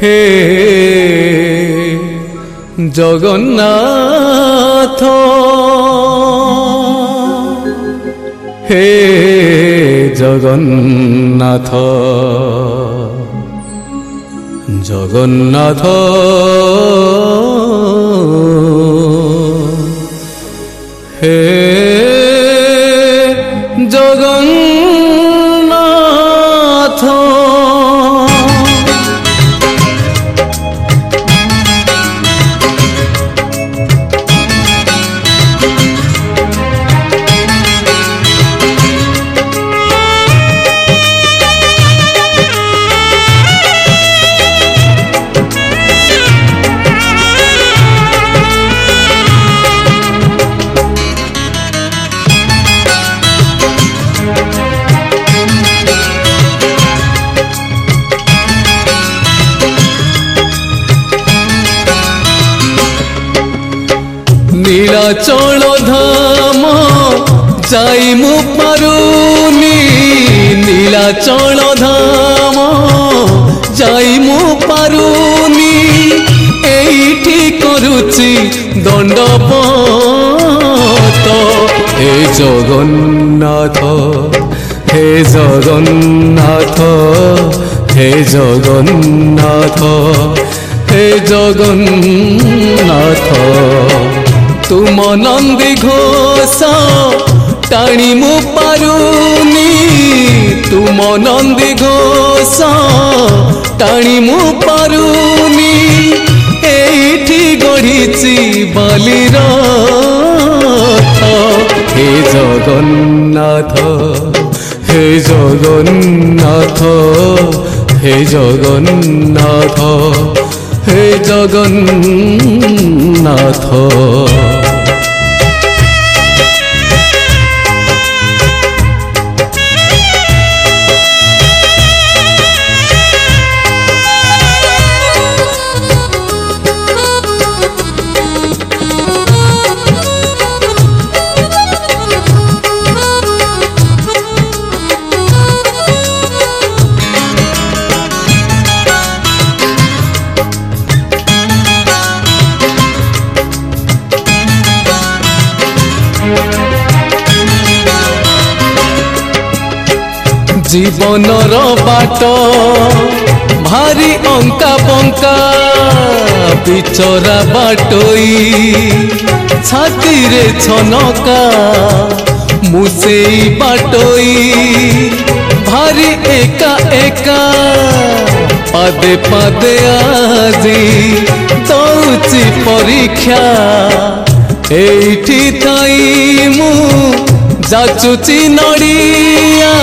হে জগন্নাথ হে জগন্নাথ জগন্নাথ নীলাচল ধাম যাই মু পারুনি নীলাচল ধাম যাই মু পারুনি এইটি করুচি দণ্ডপত হে জগন্নাথ হে জগন্নাথ হে জগন্নাথ হে জগন্নাথ। তুম নন্দী ঘোষ টাণি মু পারুনি তুম নন্দী ঘোষ টাণি মু পারুনি এইটি গড়িছি বালির হে জগন্নাথ হে জগন্নাথ হে জগন্নাথ হে জগন্নাথ জীবনর বাট, ভারি অঙ্কা পঙ্কা, বিচরা বাটই, ছাতিরে ছনকা মুসেই বাটই, ভারি একা একা, পাদে পাদে আজি দৌচি পরীক্ষা, এইটি তাই মু যাচুচি নড়িয়া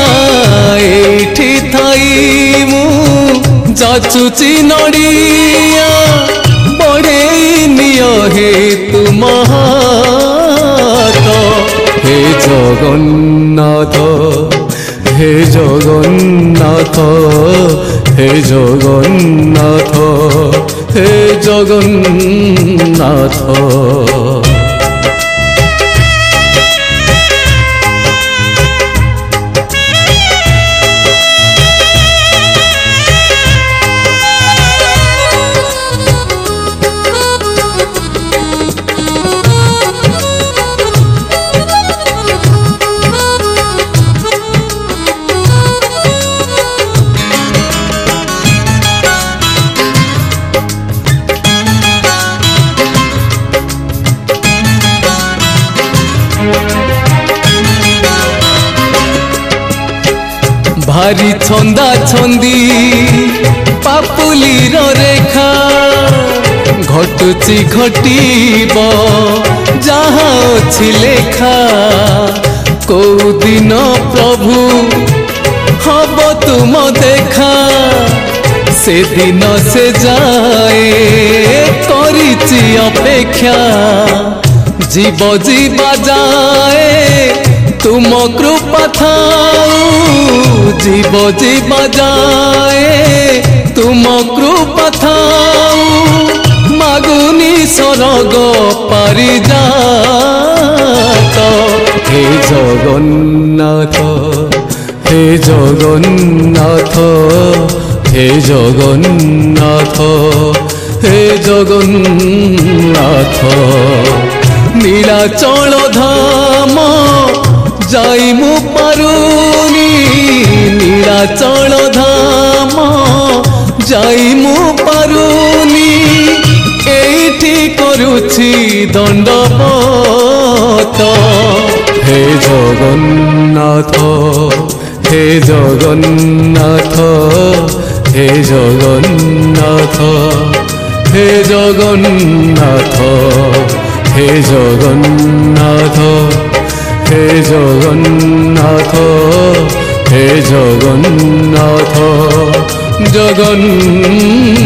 এইঠি থাই মু। যাচুচি নড়িয়া, বড়েই নিয় হে তুম হে জগন্নাথ হে জগন্নাথ হে জগন্নাথ হে জগন্নাথ। ଭାରି ଛନ୍ଦା ଛନ୍ଦି ପାପୁଲିର ରେଖା ଘଟୁଛି ଘଟିବ ଯାହା ଅଛି ଲେଖା କୋଉ ଦିନ ପ୍ରଭୁ ହବ ତୁମ ଦେଖା ସେଦିନ ସେ ଯାଏ କରିଛି ଅପେକ୍ଷା ଯିବ ଯିବା তুম কৃপা থাও জীব জীব যায় তুম কৃপা থাও মাগুনি সরগ পারি যাত হে জগন্নাথ হে জগন্নাথ হে জগন্নাথ হে জগন্নাথ নীলাচল ধাম যাই মু পারুনি নিরাচল ধাম। যাই মু পারুনি, এইটি করুছি দণ্ডপত। হে জগন্নাথ হে জগন্নাথ হে জগন্নাথ হে জগন্নাথ হে জগন্নাথ। হে জগন্নাথ হে জগন্নাথ জগন্নাথ।